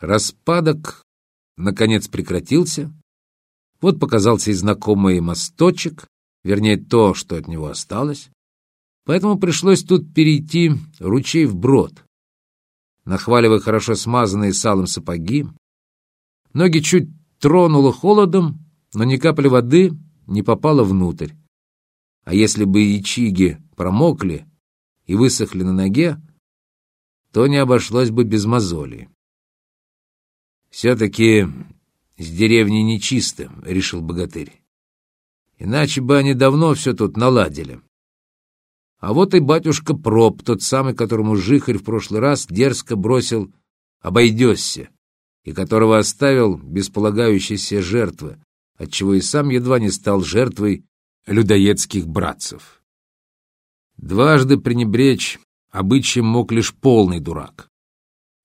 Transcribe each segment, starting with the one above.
Распадок, наконец, прекратился. Вот показался и знакомый мосточек, вернее, то, что от него осталось. Поэтому пришлось тут перейти ручей вброд, нахваливая хорошо смазанные салом сапоги. Ноги чуть тронуло холодом, но ни капли воды не попало внутрь. А если бы ячиги промокли и высохли на ноге, то не обошлось бы без мозоли. «Все-таки с деревни нечисто», — решил богатырь. «Иначе бы они давно все тут наладили». А вот и батюшка Проб, тот самый, которому Жихарь в прошлый раз дерзко бросил «обойдешься», и которого оставил без полагающейся жертвы, отчего и сам едва не стал жертвой людоедских братцев. Дважды пренебречь обычаем мог лишь полный дурак.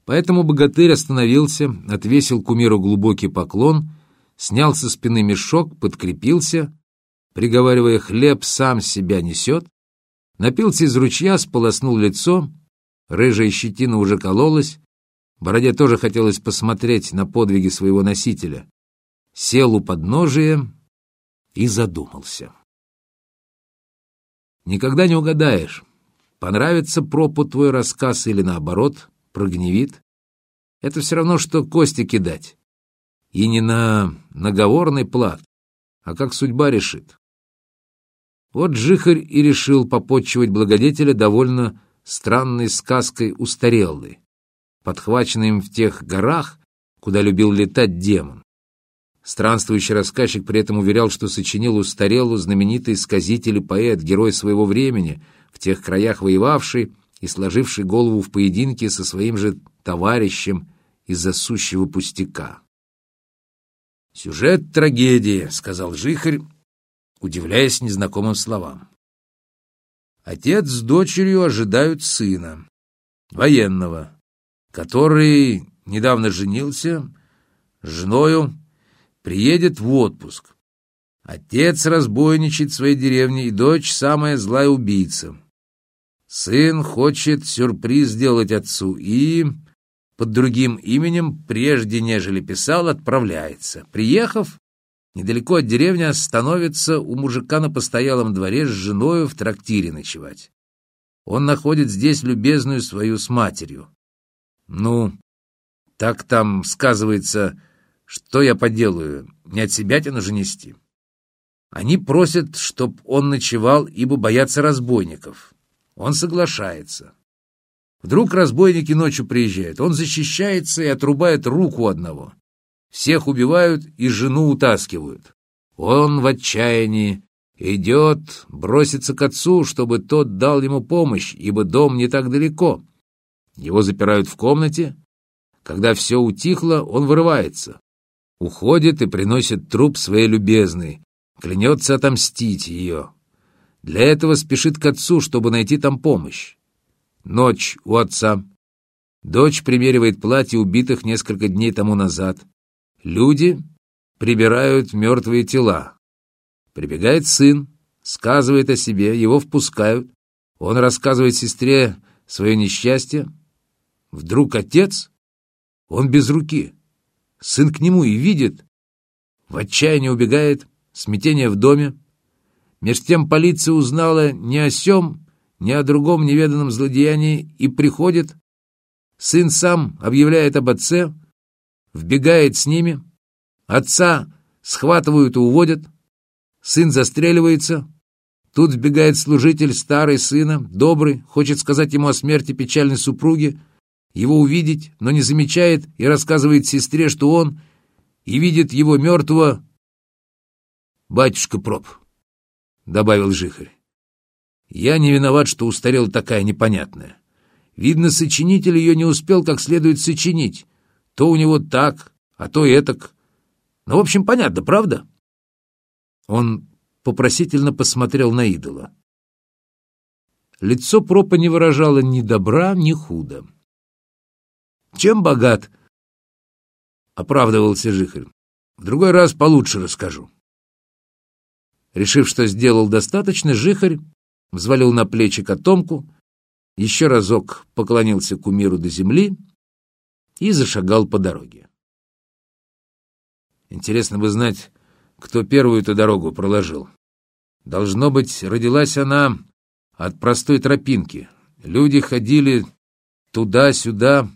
Поэтому богатырь остановился, отвесил кумиру глубокий поклон, снял со спины мешок, подкрепился, приговаривая «хлеб сам себя несет», напился из ручья, сполоснул лицо, рыжая щетина уже кололась, бороде тоже хотелось посмотреть на подвиги своего носителя, сел у подножия и задумался. Никогда не угадаешь, понравится пропу твой рассказ или наоборот, прогневит. Это все равно, что кости кидать. И не на наговорный плат, а как судьба решит. Вот Жихарь и решил попотчевать благодетеля довольно странной сказкой устарелой, подхваченной им в тех горах, куда любил летать демон. Странствующий рассказчик при этом уверял, что сочинил устарелу знаменитый сказитель и поэт, герой своего времени, в тех краях воевавший и сложивший голову в поединке со своим же товарищем из-за сущего пустяка. «Сюжет трагедии», — сказал Жихарь, удивляясь незнакомым словам. Отец с дочерью ожидают сына, военного, который недавно женился, с женою приедет в отпуск. Отец разбойничает в своей деревне, и дочь самая злая убийца. Сын хочет сюрприз сделать отцу и, под другим именем, прежде нежели писал, отправляется. Приехав, недалеко от деревни становится у мужика на постоялом дворе с женою в трактире ночевать. Он находит здесь любезную свою с матерью. Ну, так там сказывается что я поделаю? Не от себя тяну же нести. Они просят, чтоб он ночевал, ибо боятся разбойников. Он соглашается. Вдруг разбойники ночью приезжают. Он защищается и отрубает руку одного. Всех убивают и жену утаскивают. Он в отчаянии. Идет, бросится к отцу, чтобы тот дал ему помощь, ибо дом не так далеко. Его запирают в комнате. Когда все утихло, он вырывается. Уходит и приносит труп своей любезной, клянется отомстить ее. Для этого спешит к отцу, чтобы найти там помощь. Ночь у отца. Дочь примеривает платье убитых несколько дней тому назад. Люди прибирают мертвые тела. Прибегает сын, сказывает о себе, его впускают. Он рассказывает сестре свое несчастье. Вдруг отец? Он без руки. Сын к нему и видит. В отчаянии убегает, смятение в доме. Меж тем полиция узнала ни о сем, ни о другом неведанном злодеянии и приходит. Сын сам объявляет об отце, вбегает с ними. Отца схватывают и уводят. Сын застреливается. Тут вбегает служитель старый сына, добрый, хочет сказать ему о смерти печальной супруги, его увидеть, но не замечает и рассказывает сестре, что он и видит его мертвого батюшка проб, — добавил Жихарь. Я не виноват, что устарела такая непонятная. Видно, сочинитель ее не успел как следует сочинить. То у него так, а то этак. Ну, в общем, понятно, правда? Он попросительно посмотрел на идола. Лицо пропа не выражало ни добра, ни худа. Чем богат? Оправдывался Жихарь. В другой раз получше расскажу. Решив, что сделал достаточно, Жихарь взвалил на плечи котомку, еще разок поклонился кумиру до земли и зашагал по дороге. Интересно бы знать, кто первую эту дорогу проложил. Должно быть, родилась она от простой тропинки. Люди ходили туда-сюда,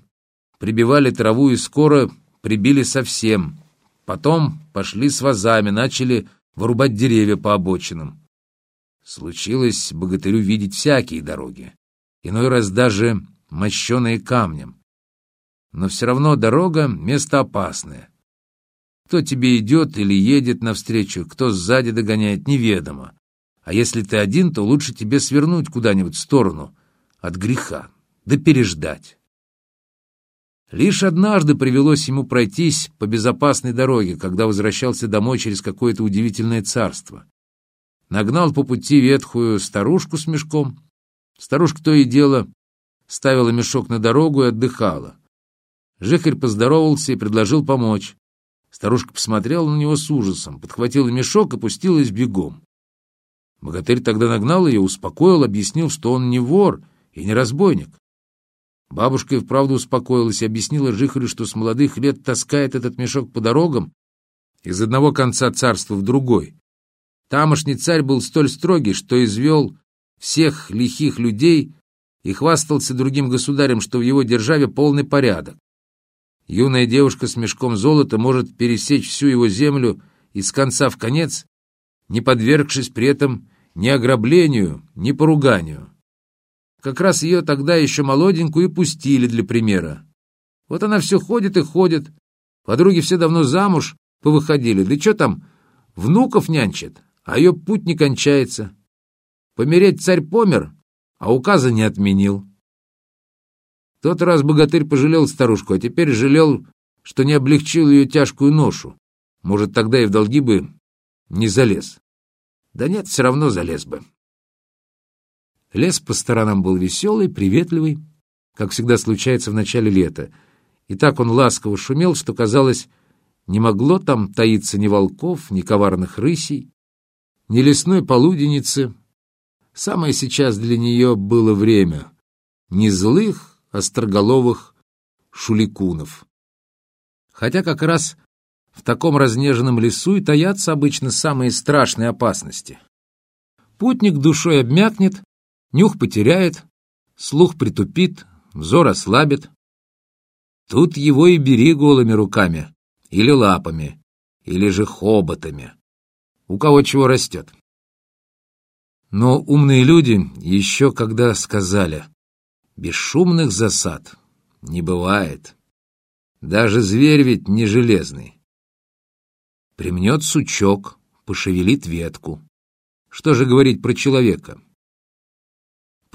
прибивали траву и скоро прибили совсем. Потом пошли с вазами, начали вырубать деревья по обочинам. Случилось богатырю видеть всякие дороги, иной раз даже мощеные камнем. Но все равно дорога — место опасное. Кто тебе идет или едет навстречу, кто сзади догоняет, неведомо. А если ты один, то лучше тебе свернуть куда-нибудь в сторону от греха, да переждать. Лишь однажды привелось ему пройтись по безопасной дороге, когда возвращался домой через какое-то удивительное царство. Нагнал по пути ветхую старушку с мешком. Старушка то и дело ставила мешок на дорогу и отдыхала. Жихарь поздоровался и предложил помочь. Старушка посмотрела на него с ужасом, подхватила мешок и пустилась бегом. Богатырь тогда нагнал ее, успокоил, объяснил, что он не вор и не разбойник. Бабушка и вправду успокоилась и объяснила Жихарю, что с молодых лет таскает этот мешок по дорогам из одного конца царства в другой. Тамошний царь был столь строгий, что извел всех лихих людей и хвастался другим государем, что в его державе полный порядок. Юная девушка с мешком золота может пересечь всю его землю из конца в конец не подвергшись при этом ни ограблению, ни поруганию. Как раз ее тогда еще молоденькую и пустили для примера. Вот она все ходит и ходит. Подруги все давно замуж повыходили. Да что там, внуков нянчит, а ее путь не кончается. Помереть царь помер, а указа не отменил. Тот раз богатырь пожалел старушку, а теперь жалел, что не облегчил ее тяжкую ношу. Может, тогда и в долги бы не залез. Да нет, все равно залез бы. Лес по сторонам был веселый, приветливый, как всегда случается в начале лета. И так он ласково шумел, что, казалось, не могло там таиться ни волков, ни коварных рысей, ни лесной полуденницы. Самое сейчас для нее было время не злых, остроголовых шуликунов. Хотя как раз в таком разнеженном лесу и таятся обычно самые страшные опасности. Путник душой обмякнет, нюх потеряет, слух притупит, взор ослабит. Тут его и бери голыми руками, или лапами, или же хоботами. У кого чего растет. Но умные люди еще когда сказали, бесшумных засад не бывает. Даже зверь ведь не железный. Примнет сучок, пошевелит ветку. Что же говорить про человека?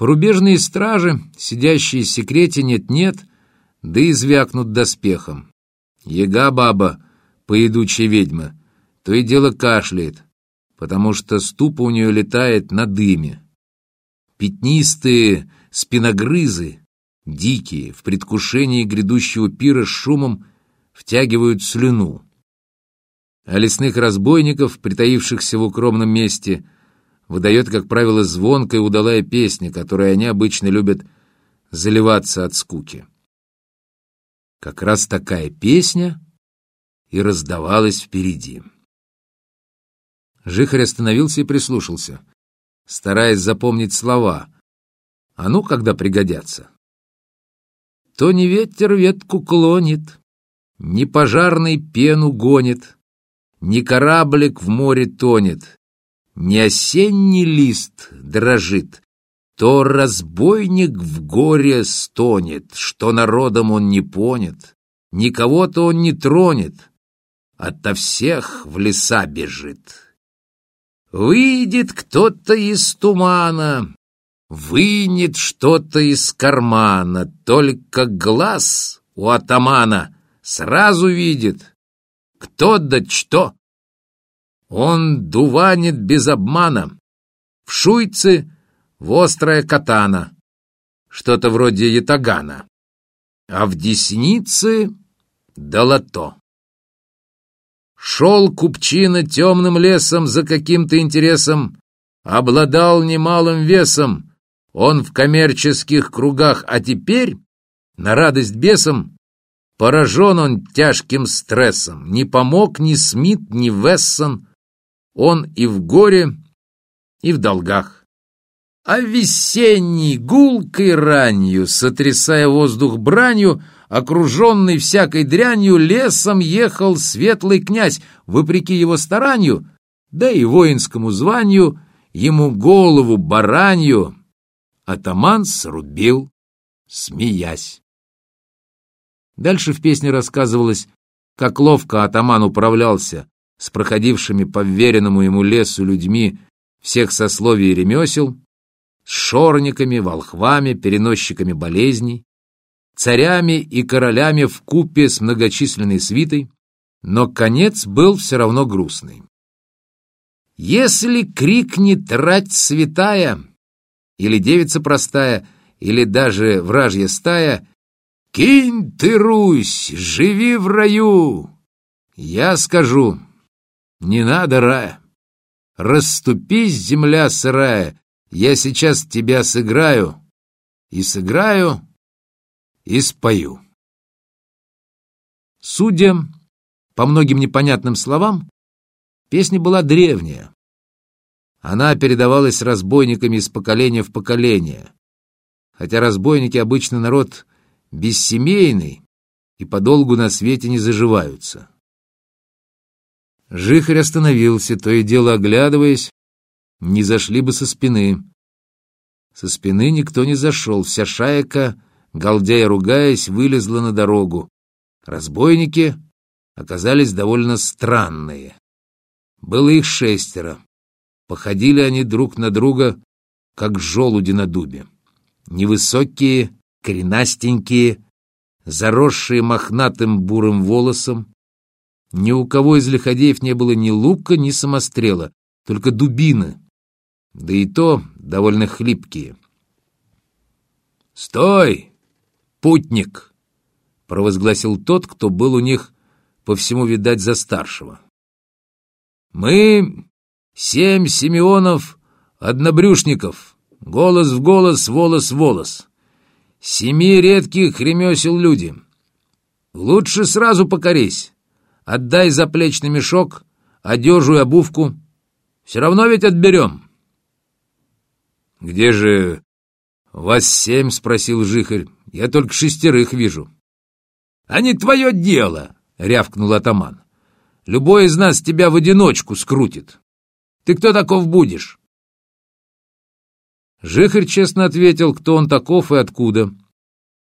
Порубежные стражи, сидящие в секрете нет-нет, да и звякнут доспехом. Ега-баба, поедучая ведьма, то и дело кашляет, потому что ступа у нее летает на дыме. Пятнистые спиногрызы, дикие, в предвкушении грядущего пира с шумом втягивают слюну а лесных разбойников, притаившихся в укромном месте, выдает, как правило, звонкая удалая песня, которой они обычно любят заливаться от скуки. Как раз такая песня и раздавалась впереди. Жихарь остановился и прислушался, стараясь запомнить слова. А ну, когда пригодятся. То не ветер ветку клонит, не пожарный пену гонит, ни кораблик в море тонет, ни осенний лист дрожит, то разбойник в горе стонет, что народом он не понят, никого-то он не тронет, ото всех в леса бежит. Выйдет кто-то из тумана, вынет что-то из кармана, только глаз у атамана сразу видит — кто да что? Он дуванит без обмана. В шуйце в острая катана. Что-то вроде ятагана. А в деснице долото. Шел купчина темным лесом за каким-то интересом, обладал немалым весом. Он в коммерческих кругах, а теперь, на радость бесам, Поражен он тяжким стрессом. Не помог ни Смит, ни Вессон. Он и в горе, и в долгах. А весенний гулкой ранью, сотрясая воздух бранью, окруженный всякой дрянью, лесом ехал светлый князь, вопреки его старанию, да и воинскому званию, ему голову баранью атаман срубил, смеясь. Дальше в песне рассказывалось, как ловко атаман управлялся с проходившими по вверенному ему лесу людьми всех сословий и ремесел, с шорниками, волхвами, переносчиками болезней, царями и королями в купе с многочисленной свитой, но конец был все равно грустный. Если крикнет рать святая, или девица простая, или даже вражья стая, «Кинь ты, Русь, живи в раю!» Я скажу, не надо рая. Расступись, земля сырая, я сейчас тебя сыграю, и сыграю, и спою. Судя по многим непонятным словам, песня была древняя. Она передавалась разбойниками из поколения в поколение, хотя разбойники обычно народ бессемейный и подолгу на свете не заживаются. Жихарь остановился, то и дело оглядываясь, не зашли бы со спины. Со спины никто не зашел, вся шайка, галдя ругаясь, вылезла на дорогу. Разбойники оказались довольно странные. Было их шестеро. Походили они друг на друга, как желуди на дубе. Невысокие, коренастенькие, заросшие мохнатым бурым волосом. Ни у кого из лиходеев не было ни лука, ни самострела, только дубины, да и то довольно хлипкие. «Стой, путник!» — провозгласил тот, кто был у них, по всему видать, за старшего. «Мы Семь Симеонов однобрюшников, голос в голос, волос в волос. Семи редких ремесел люди. Лучше сразу покорись. Отдай заплечный мешок, одежу и обувку. Все равно ведь отберем. — Где же вас семь? — спросил Жихарь. — Я только шестерых вижу. — А не твое дело! — рявкнул атаман. — Любой из нас тебя в одиночку скрутит. Ты кто таков будешь?» Жихарь честно ответил, кто он таков и откуда.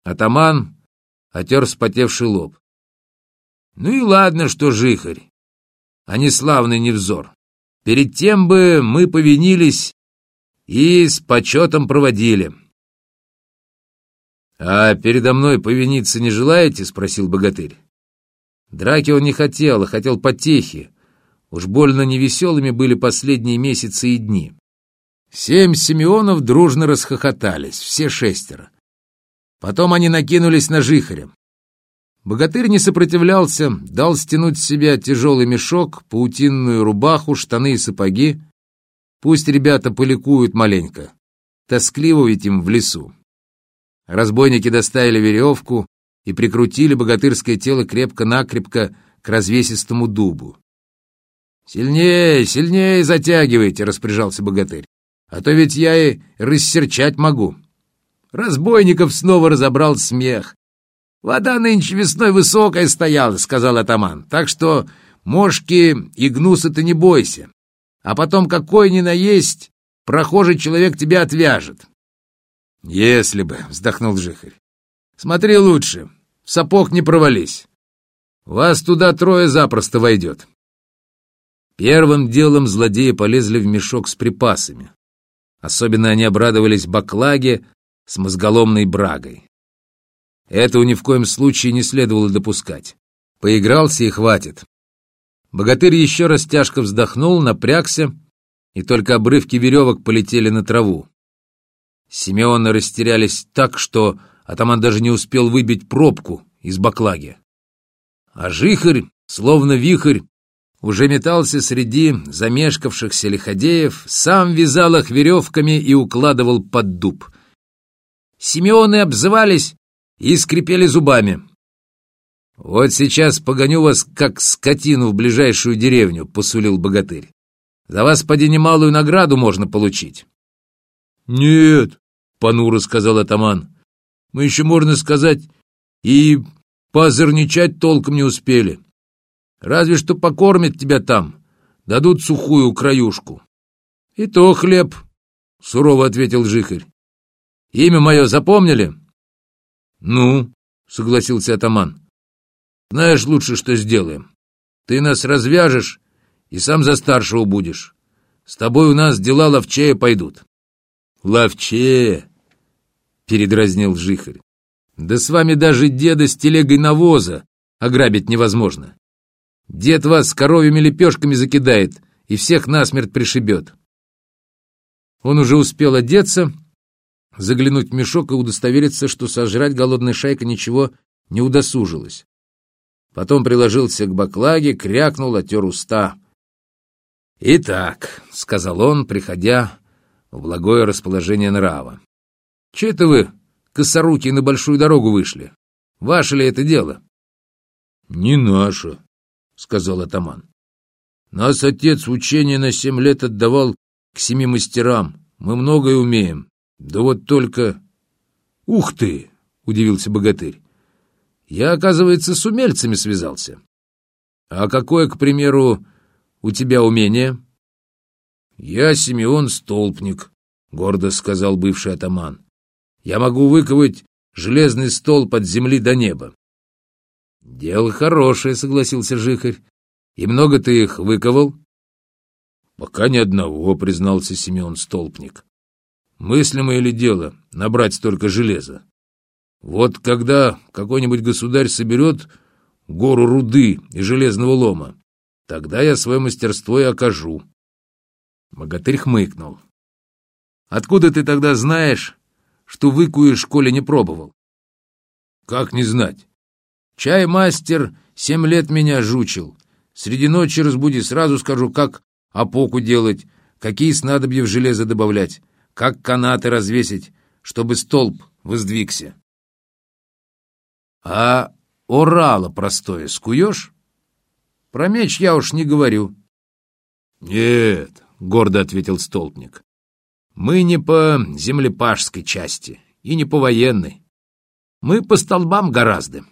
Атаман отер вспотевший лоб. «Ну и ладно, что Жихарь, а не славный невзор. Перед тем бы мы повинились и с почетом проводили». «А передо мной повиниться не желаете?» — спросил богатырь. Драки он не хотел, а хотел потехи, Уж больно невеселыми были последние месяцы и дни. Семь Симеонов дружно расхохотались, все шестеро. Потом они накинулись на Жихаря. Богатырь не сопротивлялся, дал стянуть с себя тяжелый мешок, паутинную рубаху, штаны и сапоги. Пусть ребята поликуют маленько. Тоскливо ведь им в лесу. Разбойники доставили веревку и прикрутили богатырское тело крепко-накрепко к развесистому дубу. «Сильнее, сильнее затягивайте», — распоряжался богатырь. «А то ведь я и рассерчать могу». Разбойников снова разобрал смех. «Вода нынче весной высокая стояла», — сказал атаман. «Так что мошки и гнуса ты не бойся. А потом какой ни наесть, прохожий человек тебя отвяжет». «Если бы», — вздохнул Жихарь. «Смотри лучше, в сапог не провались. Вас туда трое запросто войдет». Первым делом злодеи полезли в мешок с припасами. Особенно они обрадовались баклаге с мозголомной брагой. Этого ни в коем случае не следовало допускать. Поигрался и хватит. Богатырь еще раз тяжко вздохнул, напрягся, и только обрывки веревок полетели на траву. Симеоны растерялись так, что атаман даже не успел выбить пробку из баклаги. А жихарь, словно вихрь, уже метался среди замешкавшихся лиходеев, сам вязал их веревками и укладывал под дуб. Симеоны обзывались и скрипели зубами. «Вот сейчас погоню вас, как скотину, в ближайшую деревню», — посулил богатырь. «За вас поди немалую награду можно получить». «Нет», — понуро сказал атаман, — «мы еще, можно сказать, и позорничать толком не успели. Разве что покормят тебя там, дадут сухую краюшку». «И то хлеб», — сурово ответил Жихарь. «Имя мое запомнили?» «Ну», — согласился атаман, — «знаешь лучше, что сделаем. Ты нас развяжешь и сам за старшего будешь. С тобой у нас дела ловчее пойдут». «Ловчее!» — передразнил Жихарь. «Да с вами даже деда с телегой навоза ограбить невозможно. Дед вас с коровьими лепешками закидает и всех насмерть пришибет». Он уже успел одеться, заглянуть в мешок и удостовериться, что сожрать голодная шайка ничего не удосужилась. Потом приложился к баклаге, крякнул, отер уста. «Итак», — сказал он, приходя в благое расположение нрава, — «че это вы, косоруки, на большую дорогу вышли? Ваше ли это дело?» «Не наше», — сказал атаман. «Нас отец учение на семь лет отдавал к семи мастерам. Мы многое умеем. Да вот только... Ух ты! Удивился богатырь. Я, оказывается, с умельцами связался. А какое, к примеру, у тебя умение? Я Симеон Столпник, гордо сказал бывший атаман. Я могу выковать железный стол под земли до неба. Дело хорошее, согласился Жихарь. И много ты их выковал? Пока ни одного, признался Симеон Столпник. Мыслимое ли дело набрать столько железа? Вот когда какой-нибудь государь соберет гору руды и железного лома, тогда я свое мастерство и окажу. Богатырь хмыкнул. Откуда ты тогда знаешь, что выкуешь, коли не пробовал? Как не знать? Чай мастер семь лет меня жучил. Среди ночи разбуди, сразу скажу, как опоку делать, какие снадобья в железо добавлять как канаты развесить, чтобы столб воздвигся. А орало простое скуешь? Про меч я уж не говорю. Нет, гордо ответил столбник. Мы не по землепашской части и не по военной. Мы по столбам гораздо.